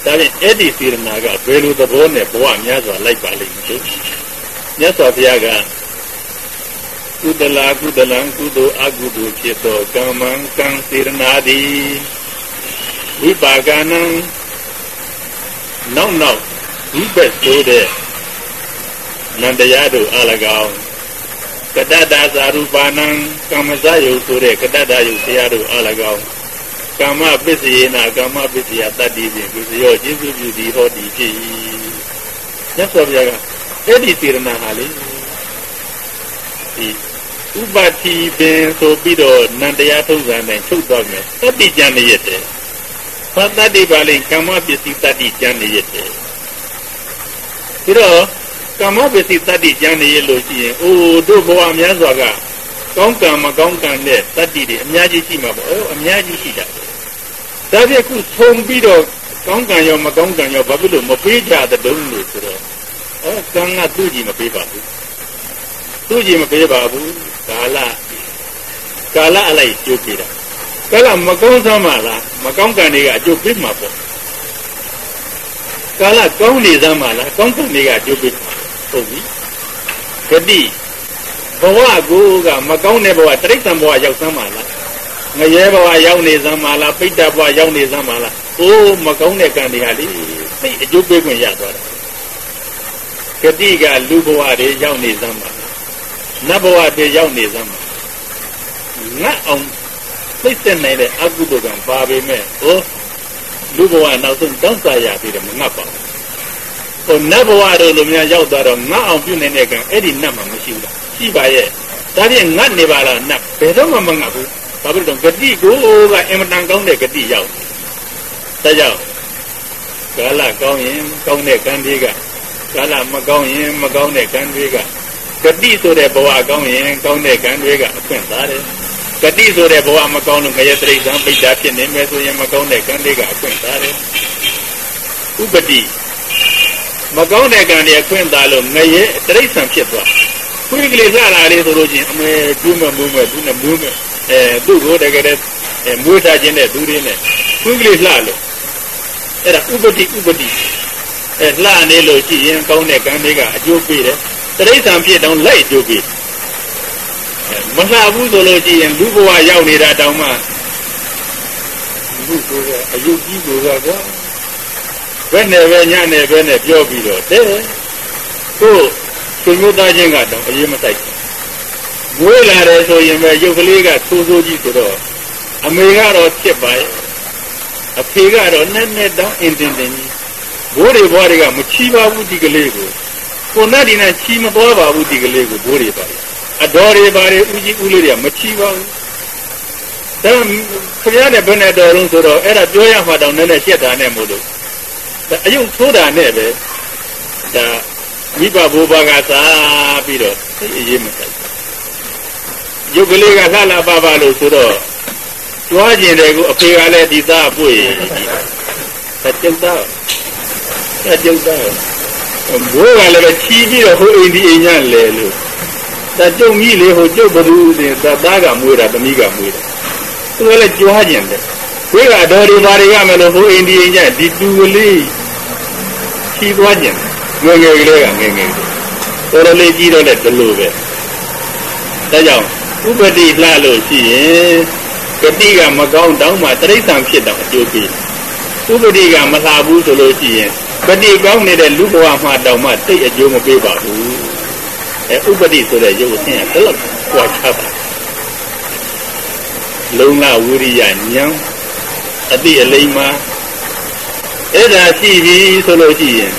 ဒါဖြင့်အဲ့ဒီစေရနာကဘယ်လိုသဘောနဲ့ဘဝများစွာလိုက်ပါလိမ့်မလဲမြတ်စွာဘုရားကကုသလာကုသလံကုသိုလ်အကုသိုလ်ဖြစ်သောကမ္မံကံစေရနာတိဝိပါကနံ နောက်နောက်ဒီဘက်ဆိုတဲ့နန္တရားတို့အလကောင်ကတ္တတာသာရူပါဏံကမ္မဇယုဆိုတဲ့ကတ္တတာယုတရားတို့အလကောင်ကာမပစ္စယေနာကာမပစ္စယတတ္တိဖြင့်ကုသရောကျေစုပြုသည်ဟောဒီဖြစ်၏မြတ်စွာဘုရားကအဲ့ဒီစေရနာဟာလေဒီဥပတိပင်ဆိုပြီးတော့နန္တရားထုတ်စံနဲ့ချုပ်တော့မယ်တတိကြံနေရတယ် ဖတ်တတိပါလိကမ္မပစ္စည်းတတိကြံနေရတယ်ပြီးတော့ကမ္မပစ္စည်းတတိကြံနေရလို့ရှိရင်အိုးတို့ဘဝများစွာကကောင်းကံမကောင်းကံတဲ့တတိတွေအများကြီးရှိမှာပေါ့အများကြီးရှိတာဒါပြခုထုံပြီးတော့ကောင်းကံရောမကောင်းကံရောဘာဖြစ်လို့မပေးကြတဲ့တုံးလို့ဆိုတော့အဲကံကသူ့ကြီးမပေးပါဘူးသူ့ကြီးမပေးပါဘူးကာလကာလအလိုက်ကျိုးပေးတာ ကာလမကောင်းစမ်းပါလားမကောင်းကံတွေကအကျိုးပေးမှာပေါ့ကာလကောင်းနေစမ်းပါလားကောင်းကံတွေကအကျိုးပေးမှာဟုတ်ပြီဂတိဘဝကိုကမကောင်းတဲ့ဘဝတိရစ္ဆာန်ဘဝရောက်စမ်းပါလားငရဲဘဝရောက်နေစမ်းပါလားပိဋ္ဌဘဝရောက်နေစမ်းပါလားအိုးမကောင်းတဲ့ကံတွေဟာလေသိအကျိုးပေးခွင့်ရသွားတာဂတိကလူဘဝတွေရောက်နေသမ်းပါနတ်ဘဝတွေရောက်နေသမ်းပါငတ်အောင် သိစက်နိုင်တဲ့အကုသိုလ်ကံပါပေမဲ့ဟိုလူဘဝနောက်ဆုံးတောင်းစားရပြီးတော့မငတ်ပါဘူးဟိုနတ်ဘဝတို့လိုများရောက်သွားတော့ငတ်အောင်ပြုနေတဲ့ကံအဲ့ဒီနတ်မှမရှိဘူးလားရှိပါရဲ့ဒါဖြင့်ငတ်နေပါလားနတ်ဘယ်တော့မှမငတ်ဘူးဘာဖြစ်လို့ဂတိကိုကအင်မတန်ကောင်းတဲ့ဂတိရောက်ဒါကြောင့်ကာလကောင်းရင်ကောင်းတဲ့ကံတွေကကာလမကောင်းရင်မကောင်းတဲ့ကံတွေကဂတိဆိုတဲ့ဘဝကောင်းရင်ကောင်းတဲ့ကံတွေကအခွင့်သားတယ် ဂတိဆိုတဲ့ဘဝမကောင်းလို့ငရဲတိရစ္ဆာန်ပိဋ္ဌာဖြစ်နေမယ်ဆိုရင်မကောင်းတဲ့ကံတွေကအခွင့်သားတယ်ဥပတိမကောင်းတဲ့ကံတွေအခွင့်သားလို့ငရဲတိရစ္ဆာန်ဖြစ်သွားခွေးကလေးလှလာလေးဆိုလို့ချင်းအမေကျူးမမူးမဲ့သူနဲ့မူးမဲ့အဲသူ့ကိုတကယ်တည်းမွေးထားခြင်းတဲ့သူတွေနဲ့ခွေးကလေးလှလို့အဲ့ဒါဥပတိဥပတိအဲလှနေလို့ရှိရင်ကောင်းတဲ့ကံတွေကအကျိုးပေးတယ်တိရစ္ဆာန်ဖြစ်တော့လိုက်အကျိုးပေး မလှဘူးဆိုလို့ရှိရင်လူဘဝရောက်နေတာတောင်မှလူကိုကအယုတ်ကြီးကိုကကွာဘယ်နဲ့ပဲညနေပဲနဲ့ပြောပြီးတော့တဲ့ကိုဆွေမျိုးသားချင်းကတော့အရေးမတိုက်ဘူးမွေးလာတယ်ဆိုရင်ပဲရုပ်ကလေးကသိုးသိုးကြီးဆိုတော့အမေကတော့ဖြစ်ပါရဲ့အဖေကတော့နဲ့နဲ့တောင်းအင်တင်တင်ကြီးဘိုးတွေဘွားတွေကမချီပါဘူးဒီကလေးကိုကိုနဲ့ဒီနဲ့ချီမသွားပါဘူးဒီကလေးကိုဘိုးတွေပါ အတော်တွေပါတွေဦးကြီးဦးလေးတွေကမချီပါဘူးဒါခင်ဗျားနဲ့ဘယ်နဲ့တော်လုံးဆိုတော့အဲ့ဒါပြောရမှတောင်နည်းနည်းရှက်တာနဲ့မို့လို့အယုံသိုးတာနဲ့ပဲဒါမိဘဘိုးဘကစားပြီးတော့သိအရေးမဆိုင်ရုပ်ကလေးကလှလှပပလို့ဆိုတော့ကြွားကျင်တယ်ကိုအဖေကလည်းဒီသားပွေဆက်ကျုပ်သားဆက်ကျုပ်သားဘိုးကလည်းပဲချီးပြီးတော့ဟိုအိမ်ဒီအိမ်ညလဲလို့ ဒါကျုံကြီးလေဟိုကျုပ်ဘသူတင်သာသားကမွေးတာသမီးကမွေးတာသူကလည်းကြွားကျင်တယ်ဝိကတော်ဒီဘာတွေကမလို့ဟိုအိမ်ဒီအိမ်ညဒီတူကလေးချီးသွားကျင်ငယ်ငယ်ကလေးကငယ်ငယ်တော်တော်လေးကြီးတော့လည်းဒီလိုပဲဒါကြောင့်ဥပတိလှလို့ရှိရင်ဂတိကမကောင်းတောင်းမှတရိစ္ဆာန်ဖြစ်တော့အကျိုးပေးဥပတိကမလှဘူးဆိုလို့ရှိရင်ဂတိကောင်းနေတဲ့လူဘဝမှာတောင်းမှတိတ်အကျိုးမပေးပါဘူး အဲဥပတိဆိုတဲ့ရုပ်အဆင့်ကတလောက်ကြွားချတာလုံလဝိရိယဉာဏ်အတိအလိမ္မာအဲ့ဒါရှိပြီဆိုလို့ရှိရင်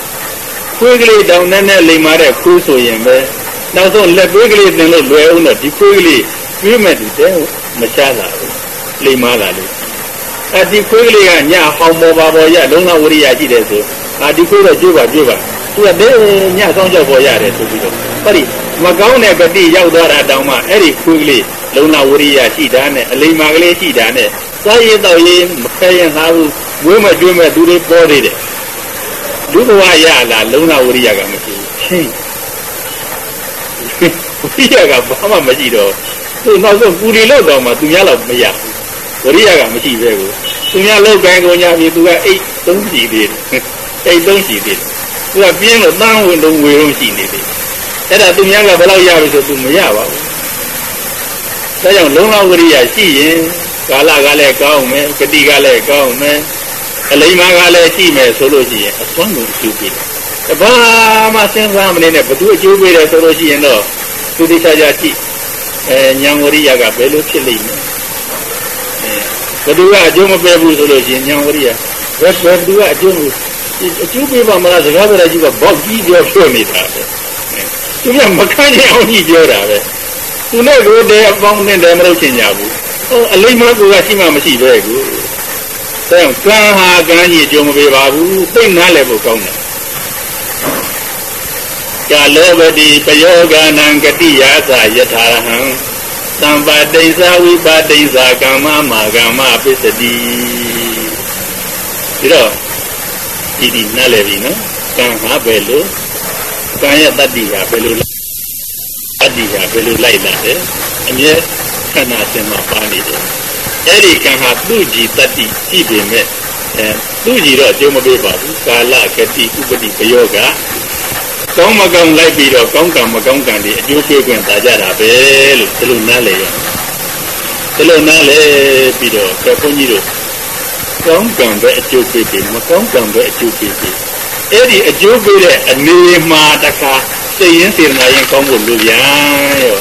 ခွေးကလေးတောင်နဲ့နဲ့လိမ္မာတဲ့ခိုးဆိုရင်ပဲနောက်ဆုံးလက်သွေးကလေးတင်လို့လွယ်အောင်တော့ဒီခွေးကလေးကျွေးမဲ့တူတဲ့မချလာဘူးလိမ္မာလာလို့အဒီခွေးကလေးကညဟောင်းပေါ်ပါပေါ်ရလုံလဝိရိယရှိတယ်ဆိုအာဒီခွေးတော့ကျွေးပါကျွေးပါသူကတဲ့ညဆောင်ကြောက်ပေါ်ရတယ်ဆိုပြီးတော့ ဟောဒီမကောင်းတဲ့ဂတိရောက်သွားတာတောင်မှအဲ့ဒီခွေးကလေးလုံလဝရိယရှိတာနဲ့အလိမ္မာကလေးရှိတာနဲ့စားရတော့ရေးမခဲရင်သားဘူးဝေးမကျွေးမဲ့သူတွေပေါ်နေတယ်လူဘဝရလာလုံလဝရိယကမရှိဘူးချင်းဝိရိယကဘာမှမရှိတော့သူနောက်ဆုံးပူရီလောက်တော့မှသူများတော့မရဘူးဝိရိယကမရှိပဲကိုသူများလောက်ကိုင်းကုန်ကြပြီသူကအိတ်သုံးစီသေးတယ်အိတ်သုံးစီသေးတယ်သူကပြင်းလို့တန်းဝင်လုံးဝေလုံးရှိနေတယ် အဲ့ဒါသူများကဘယ်လောက်ရပြီဆိုသူမရပါဘူးဒါကြောင့်လုံလောက်ဝရိယရှိရင်ကာလကလည်းကောင်းမယ်ဂတိကလည်းကောင်းမယ်အလိမ္မာကလည်းရှိမယ်ဆိုလို့ရှိရင်အစွမ်းကိုအကျိုးပေးတယ်ဘာမှစဉ်းစားမနေနဲ့ဘသူအကျိုးပေးတယ်ဆိုလို့ရှိရင်တော့သူတိကျကျကြည့်အဲဉာဏ်ဝရိယကဘယ်လိုဖြစ်လိမ့်မယ်ဘသူကအကျိုးမပေးဘူးဆိုလို့ရှိရင်ဉာဏ်ဝရိယဘယ်ဘယ်သူကအကျိုးအကျိုးပေးပါမလားစကားပြောကြီးကဘောက်ကြီးပြောပြောနေတာပဲ သူကမခံရအောင်ကြီးပြောတာပဲသူနဲ့ကိုတည်းအပေါင်းနဲ့တည်းမလုပ်ချင်ကြဘူးဟိုအလိမ္မာကူကရှိမှမရှိပဲကူအဲကံဟာကံကြီးအကျိုးမပေးပါဘူးသိနားလည်းဖို့ကောင်းတယ်ကာလောပတိပယောဂာနံဂတိယာသယထာရဟံသံပါတိစ္ဆာဝိပါတိစ္ဆာကမ္မမာကမ္မပစ္စတိဒီတော့ဒီဒီနားလည်ပြီနော်ကံဟာပဲလို့ ကံရဲ့တတ္တိဟာဘယ်လိုတတ္တိဟာဘယ်လိုလိုက်လာတယ်အမြဲခန္ဓာစင်မှာပါနေတယ်အဲ့ဒီကံဟာသူ့ကြည်တတ္တိရှိပေမဲ့အဲသူ့ကြည်တော့အကျိုးမပေးပါဘူးကာလဂတိဥပတိပယောဂကောင်းမကောင်းလိုက်ပြီးတော့ကောင်းကံမကောင်းကံတွေအကျိုးပေးခွင့်သာကြတာပဲလို့ဒီလိုနားလည်ရဒီလိုနားလည်ပြီးတော့ဘုန်းကြီးတို့ကောင်းကံပဲအကျိုးပေးပြီးမကောင်းကံပဲအကျိုးပေးပြီး အဲ့ဒီအကျိုးပေးတဲ့အနေမှာတခါစိတ်ရင်းစေတနာရင်ကောင်းဖို့လိုပြန်ရော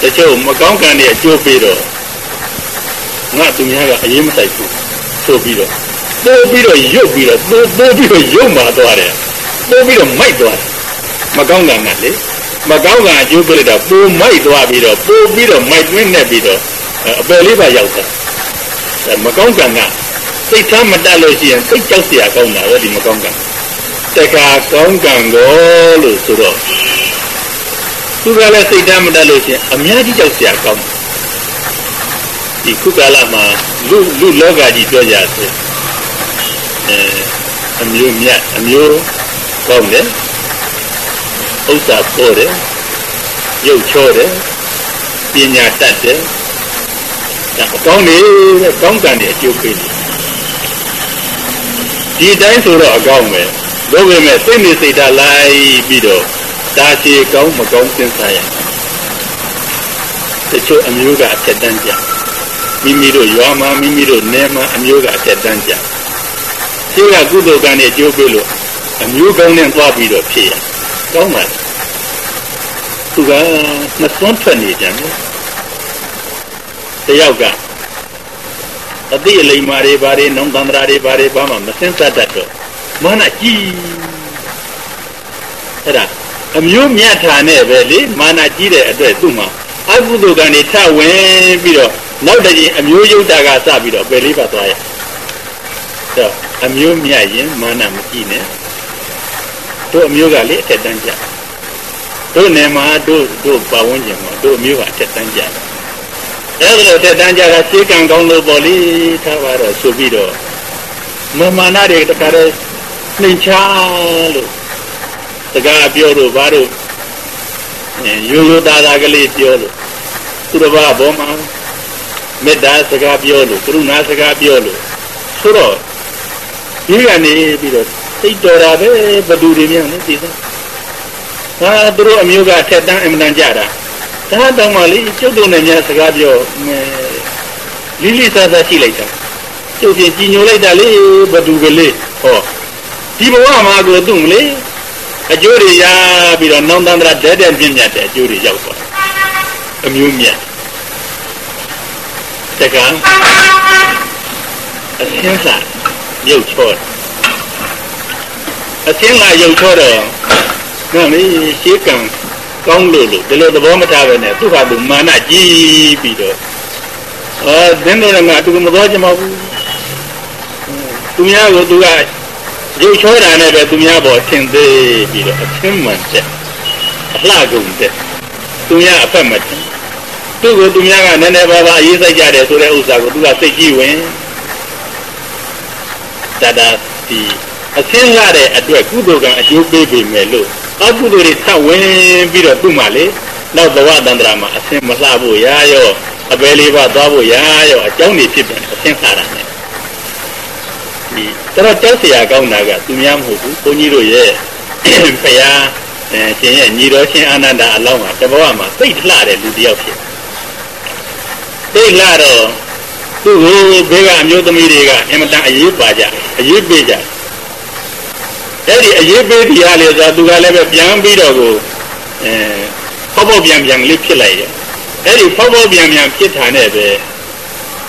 တချို့မကောင်းကံတွေအကျိုးပေးတော့ငါသူများကအရေးမဆိုင်ဘူးဆိုပြီးတော့ပို့ပြီးတော့ရုပ်ပြီးတော့ပို့ပို့ပြီးတော့ရုပ်မာသွားတယ်ပို့ပြီးတော့မိုက်သွားတယ်မကောင်းကံကလေမကောင်းကံအကျိုးပေးတော့ပို့မိုက်သွားပြီးတော့ပို့ပြီးတော့မိုက်တွင်းနေပြီးတော့အပယ်လေးပါရောက်တာမကောင်းကံက စိတ်ထားမတက်လို့ရှိရင်စိတ်ကြောက်စရာကောင်းတာပဲဒီမကောင်းကံတခါကောင်းကံကိုလို့ဆိုတော့သူကလည်းစိတ်ထားမတက်လို့ရှိရင်အများကြီးကြောက်စရာကောင်းဒီခုကာလမှာလူလူလောကကြီးပြောကြတယ်အဲအမျိုးမြတ်အမျိုးကောင်းတယ်ဥစ္စာပေါ်တယ်ရုပ်ချောတယ်ပညာတတ်တယ်ဒါအကောင်းတွေကောင်းကံတွေအကျိုးပေးတယ် ဒီတိုင်းဆိုတော့အကောင်းပဲဒါပေမဲ့စိတ်နေစိတ်ဓာတ်လိုက်ပြီးတော့ဒါချေကောင်းမကောင်းစဉ်းစားရတချို့အမျိုးကအထက်တန်းကြမိမိတို့ရွာမှာမိမိတို့နယ်မှာအမျိုးကအထက်တန်းကြရှိကကုသိုလ်ကံနဲ့ကြိုးပေးလို့အမျိုးကောင်းနဲ့သွားပြီးတော့ဖြစ်ရကောင်းပါသူကနှစ်စွန်းထွက်နေကြတယ်တယောက်က အတိအလိမ္မာတွေဘာတွေနောင်တန္တရာတွေဘာတွေဘာမှမစင်သက်တတ်တော့မာနကြီးအဲ့ဒါအမျိုးမြတ်ထာနဲ့ပဲလေမာနကြီးတဲ့အတွက်သူ့မှာအကုသိုလ်ကံတွေထဝင်ပြီးတော့နောက်တကြီးအမျိုးယုတ်တာကစပြီးတော့ပယ်လေးပါသွားရတော့အမျိုးမြတ်ရင်မာနမကြီးနဲ့တို့အမျိုးကလေအထက်တန်းကြတို့နယ်မှာတို့တို့ပတ်ဝန်းကျင်မှာတို့အမျိုးကအထက်တန်းကြတယ် အဲ့ဒါလိုတက်တန်းကြတာစေကံကောင်းလို့ပေါ့လေထားပါတော့ဆိုပြီးတော့မမာနတွေတခါတည်းနှိမ်ချလို့စကားပြောလို့ဘာလို့ရိုးရိုးသားသားကလေးပြောလို့သူတော်ဘာဘောမှာမေတ္တာစကားပြောလို့ကရုဏာစကားပြောလို့ဆိုတော့ဒီကနေပြီးတော့စိတ်တော်တာပဲဘသူတွေများလဲသိသားဟာသူတို့အမျိုးကထက်တန်းအမှန်တန်ကြတာ ဒါတောင်မှလေကျုပ်တို့နဲ့များစကားပြောလိလိဆာဆာရှိလိုက်တာကျုပ်ပြင်ကြီးညိုလိုက်တာလေဘသူကလေးဟောဒီဘဝမှာကိုသူ့မလေးအကျိုးတွေရပြီးတော့နောင်တန္တရာဒဲတဲ့ပြင်းမြတ်တဲ့အကျိုးတွေရောက်သွားအမျိုးမြတ်တကအစင်းစာရုပ်ချောအစင်းလာရုပ်ချောတော့နော်လေရှေးကံ ကောင်းလို့လို့ဒီလိုသဘောမထားပဲနဲ့သူ့ဟာသူမာနကြီးပြီးတော့အာဒင်းတော်ကသူမတော်ကြမဘူးသူများကိုသူကရုပ်ချောတာနဲ့ပဲသူများပေါ်ထင်သေးပြီးတော့အချင်းမှန်တဲ့အလှကုန်တဲ့သူများအဖက်မထင်သူ့ကိုသူများကနည်းနည်းပါးပါးအရေးစိုက်ကြတယ်ဆိုတဲ့ဥစ္စာကိုသူကစိတ်ကြည့်ဝင်တဒါဒီအစင်းရတဲ့အတွက်ကုသိုလ်ကံအကျိုးပေးပေမဲ့လို့ အကုသိုလ်တွေဆက်ဝင်ပြီးတော့သူ့မှာလေနောက်ဘဝတန္တရာမှာအစင်မလှဖို့ရာရောအပဲလေးပါသွားဖို့ရာရောအကြောင်းတွေဖြစ်ပြန်အစင်လှတာ ਨੇ ဒီတော့ကြောက်စရာကောင်းတာကသူများမဟုတ်ဘူးဘုန်းကြီးတို့ရဲ့ဖရာအဲရှင်ရဲ့ညီတော်ရှင်အာနန္ဒာအလောင်းကတဘဝမှာသိတ်လှတဲ့လူတစ်ယောက်ဖြစ်သိတ်လှတော့သူ့ကိုဘေးကအမျိုးသမီးတွေကအင်မတန်အရေးပါကြအရေးပေးကြ အဲ့ဒီအရေးပေးတရားလေဆိုသူကလည်းပဲပြန်ပြီးတော့ကိုအဲဖောက်ဖောက်ပြန်ပြန်လေးဖြစ်လိုက်ရဲ့အဲ့ဒီဖောက်ဖောက်ပြန်ပြန်ဖြစ်တာနဲ့ပဲ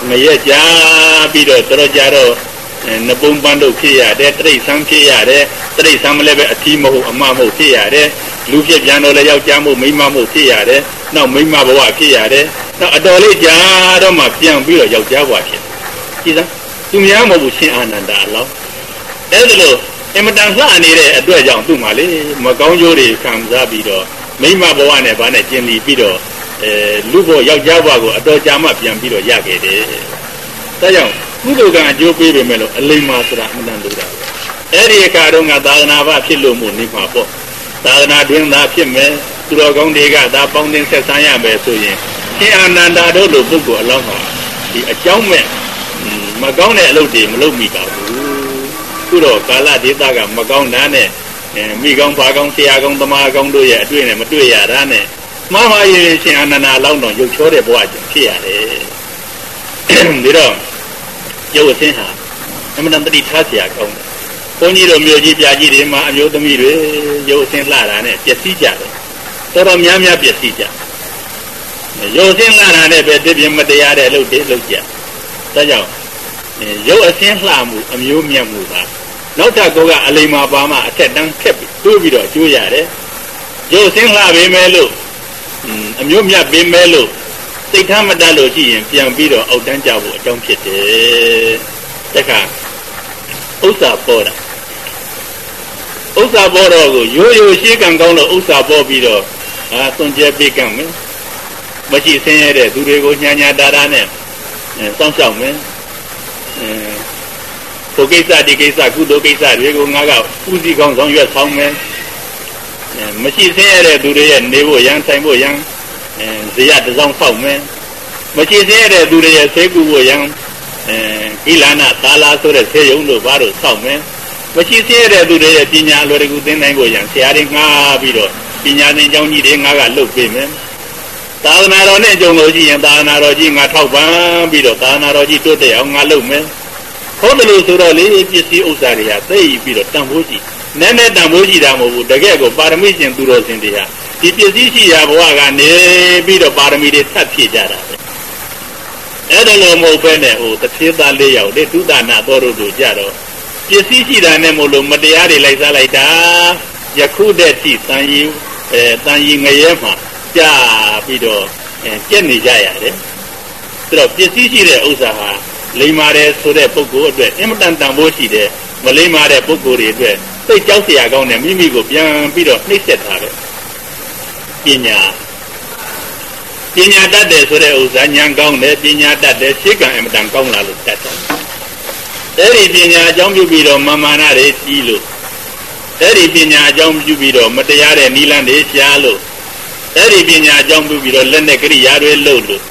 မရက်ကြပြီးတော့တော်ကြတော့နပုံပန်းတို့ဖြစ်ရတယ်တိရစ္ဆာန်ဖြစ်ရတယ်တိရစ္ဆာန်မလည်းပဲအထီးမဟုတ်အမမဟုတ်ဖြစ်ရတယ်လူဖြစ်ပြန်တော့လည်းယောက်ျားမဟုတ်မိန်းမမဟုတ်ဖြစ်ရတယ်နောက်မိန်းမဘဝဖြစ်ရတယ်နောက်အတော်လေးကြာတော့မှပြန်ပြီးတော့ယောက်ျားဘဝဖြစ်ကြည်သားသူများမဟုတ်ဘူးရှင်အာနန္ဒာအလောင်းအဲ့ဒါလို့ အင်မတန်လှနေတဲ့အတွက်ကြောင့်သူ့မှာလေမကောင်းကျိုးတွေခံစားပြီးတော့မိမဘဝနဲ့ဗာနဲ့ကျင်လီပြီးတော့အဲလူဘဝယောက်ျားဘဝကိုအတော်ကြာမှပြန်ပြီးတော့ရခဲ့တယ်။ဒါကြောင့်ကုသိုလ်ကံအကျိုးပေးပေမဲ့လို့အလိမ္မာဆိုတာအမှန်တန်လို့တာ။အဲ့ဒီအခါတုန်းကသာသနာ့ဘဖြစ်လို့မို့နေမှာပေါ့။သာသနာတွင်သာဖြစ်မယ်သူတော်ကောင်းတွေကဒါပေါင်းတင်ဆက်ဆံရမယ်ဆိုရင်ရှင်အာနန္ဒာတို့လိုပုဂ္ဂိုလ်အလောင်းဟာဒီအကြောင်းမဲ့မကောင်းတဲ့အလုပ်တွေမလုပ်မိပါဘူး ခုတော့ကာလဒေသကမကောင်းတာနဲ့မိကောင်းဘာကောင်းဆရာကောင်းသမားကောင်းတို့ရဲ့အတွေ့နဲ့မတွေ့ရတာနဲ့မှားမှားရည်ရှင်အာနန္ဒာလောက်တော့ရုပ်ချောတဲ့ဘဝကြီးဖြစ်ရတယ်ဒါတော့ရုပ်အစင်းဟာအမှန်တန်တတိထားဆရာကောင်းတယ်ဘုန်းကြီးတို့မြို့ကြီးပြကြီးတွေမှာအမျိုးသမီးတွေရုပ်အစင်းလှတာနဲ့ပျက်စီးကြတယ်တော်တော်များများပျက်စီးကြရုပ်အစင်းလှတာနဲ့ပဲတပြင်းမတရားတဲ့အလုပ်တွေလုပ်ကြဒါကြောင့် ရုပ်အစင်းလှမှုအမျိုးမြတ်မှုပါနောက်ထပ်ကောကအလိမ္မာပါမှအထက်တန်းခက်ပြီးတိုးပြီးတော့အကျိုးရတယ်ရုပ်အစင်းလှပေမဲ့လို့အမျိုးမြတ်ပေမဲ့လို့စိတ်ထားမတတ်လို့ရှိရင်ပြန်ပြီးတော့အောက်တန်းကြဖို့အကြောင်းဖြစ်တယ်တခါဥစ္စာပေါ်တာဥစ္စာပေါ်တော့ကိုရိုးရိုးရှေးကံကောင်းလို့ဥစ္စာပေါ်ပြီးတော့အာသွန်ကျဲပေးကံမယ်မရှိဆင်းရဲတဲ့သူတွေကိုညာညာတာတာနဲ့စောင့်ရှောက်မယ် အဲကိုကိစ္စဒီကိစ္စကုသိုလ်ကိစ္စတွေကိုငါကဦးစီးကောင်းဆောင်ရွက်ဆောင်မယ်မရှိဆင်းရဲတဲ့သူတွေရဲ့နေဖို့ရန်ဆိုင်ဖို့ရန်အဲဇေယတစောင်းဖောက်မယ်မရှိဆင်းရဲတဲ့သူတွေရဲ့ဆေးကုဖို့ရန်အဲကိလနာသာလာဆိုတဲ့ဆေးရုံတို့ဘာလို့စောက်မယ်မရှိဆင်းရဲတဲ့သူတွေရဲ့ပညာအလွယ်တကူသင်နိုင်ဖို့ရန်ဆရာတွေငှားပြီးတော့ပညာသင်ကျောင်းကြီးတွေငါကလုပ်ပေးမယ် သာသနာတော်နဲ့ကြုံလို့ရှိရင်သာသနာတော်ကြီးငါထောက်ပံ့ပြီးတော့သာသနာတော်ကြီးတိုးတက်အောင်ငါလုပ်မယ်ဟုတ်တယ်လို့ဆိုတော့လေပစ္စည်းဥစ္စာတွေကသိပြီးတော့တန်ဖိုးကြီးနည်းနည်းတန်ဖိုးကြီးတာမဟုတ်ဘူးတကယ်ကိုပါရမီရှင်သူတော်စင်တွေဟာဒီပစ္စည်းရှိရာဘဝကနေပြီးတော့ပါရမီတွေထပ်ဖြည့်ကြတာပဲအဲ့ဒါလို့မဟုတ်ပဲနဲ့ဟိုတစ်သေးသားလေးယောက်လေဒုဒနာတော်တို့တို့ကြတော့ပစ္စည်းရှိတာနဲ့မို့လို့မတရားတွေလိုက်စားလိုက်တာယခုတည်းထိတန်ရင်အဲတန်ရင်ငရဲမှာ ကြာပြီးတော့ပြက်နေကြရတယ်ဆိုတော့ပစ္စည်းရှိတဲ့ဥစ္စာဟာလိမ္မာတယ်ဆိုတဲ့ပုဂ္ဂိုလ်အတွက်အင်မတန်တန်ဖိုးရှိတဲ့မလိမ္မာတဲ့ပုဂ္ဂိုလ်တွေအတွက်စိတ်ကြောက်စရာကောင်းတဲ့မိမိကိုပြန်ပြီးတော့နှိမ့်ဆက်တာပဲပညာပညာတတ်တယ်ဆိုတဲ့ဥစ္စာဉာဏ်ကောင်းတယ်ပညာတတ်တယ်ရှေးကံအင်မတန်ကောင်းလာလို့တတ်တယ်အဲ့ဒီပညာအကြောင်းပြုပြီးတော့မာမာနတွေကြီးလို့အဲ့ဒီပညာအကြောင်းပြုပြီးတော့မတရားတဲ့နိလန့်တွေရှားလို့ အဲ့ဒီပညာအကြောင်းပြုပြီးတော့လက်နဲ့ကရိယာတွေလုပ်လို့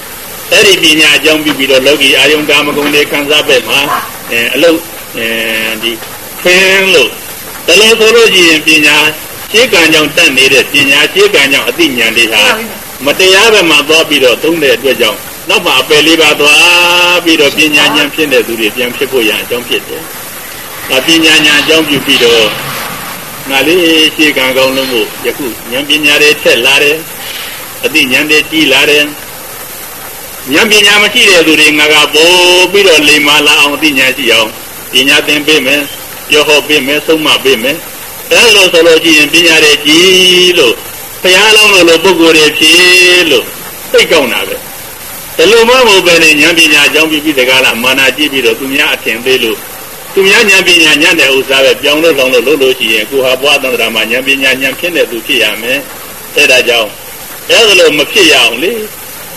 အဲ့ဒီပညာအကြောင်းပြုပြီးတော့လောကီအာယုံကာမဂုဏ်တွေခံစားပဲမှာအဲအလုံးအဲဒီခင်းလို့တလို့ဆိုလို့ရှိရင်ပညာရှေးကံကြောင့်တတ်နေတဲ့ပညာရှေးကံကြောင့်အသိဉာဏ်တွေဟာမတရားပဲမှာသွားပြီးတော့သုံးတဲ့အတွက်ကြောင့်နောက်မှအပယ်လေးပါသွားပြီးတော့ပညာဉာဏ်ဖြစ်တဲ့သူတွေပြန်ဖြစ်ဖို့ရအကြောင်းဖြစ်တယ်။ဒါပညာဉာဏ်အကြောင်းပြုပြီးတော့ ငါလေးရှေးကံကောင်းလို့မို့ယခုဉာဏ်ပညာတွေထက်လာတယ်။အသိဉာဏ်တွေကြီးလာတယ်။ဉာဏ်ပညာမရှိတဲ့သူတွေငါကပို့ပြီးတော့လိမ္မာလာအောင်အသိဉာဏ်ရှိအောင်ပညာသင်ပေးမယ်။ပြောဟောပေးမယ်ဆုံးမပေးမယ်။အဲလိုဆိုလို့ရှိရင်ပညာတွေကြီးလို့ဘုရားလုံးလို့ပုဂ္ဂိုလ်တွေဖြစ်လို့သိကောင်းတာပဲဘယ်လိုမှမဟုတ်ပဲနဲ့ဉာဏ်ပညာအကြောင်းပြပြီးတကားလားမာနာကြည့်ပြီးတော့သူများအထင်သေးလို့ သူများဉာဏ်ပညာညံ့တဲ့ဥစ္စာပဲပြောင်းလို့လောင်းလို့လုပ်လို့ရှိရင်ကိုဟာဘွားသန္တရာမှာဉာဏ်ပညာဉာဏ်ဖြစ်တဲ့သူဖြစ်ရမယ်အဲဒါကြောင့်အဲဒါလို့မဖြစ်ရအောင်လေ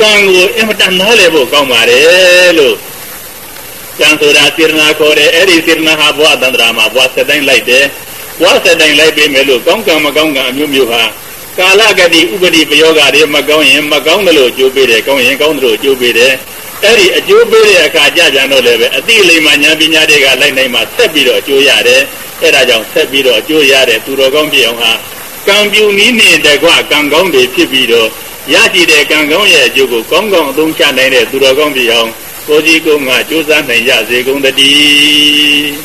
ကံကိုအင်မတန်နားလည်ဖို့ကောင်းပါတယ်လို့ကံဆိုတာစေရနာခေါ်တယ်အဲ့ဒီစေရနာဟာဘွားသန္တရာမှာဘွားစက်တိုင်းလိုက်တယ်ဘွားစက်တိုင်းလိုက်ပေးမယ်လို့ကောင်းကံမကောင်းကံအမျိုးမျိုးဟာကာလဂတိဥပတိပယောဂတွေမကောင်းရင်မကောင်းတယ်လို့အကျိုးပေးတယ်ကောင်းရင်ကောင်းတယ်လို့အကျိုးပေးတယ် အဲ့ဒီအကျိုးပေးတဲ့အခါကြပြန်တော့လည်းပဲအတိလိမ္မာဉာဏ်ပညာတွေကလိုက်နိုင်မှဆက်ပြီးတော့အကျိုးရတယ်အဲ့ဒါကြောင့်ဆက်ပြီးတော့အကျိုးရတဲ့သူတော်ကောင်းဖြစ်အောင်ဟာကံပြူနည်းနဲ့တကွကံကောင်းတွေဖြစ်ပြီးတော့ရရှိတဲ့ကံကောင်းရဲ့အကျိုးကိုကောင်းကောင်းအသုံးချနိုင်တဲ့သူတော်ကောင်းဖြစ်အောင်ကိုကြီးကုန်းကကြိုးစားနိုင်ရစေကုန်တည်း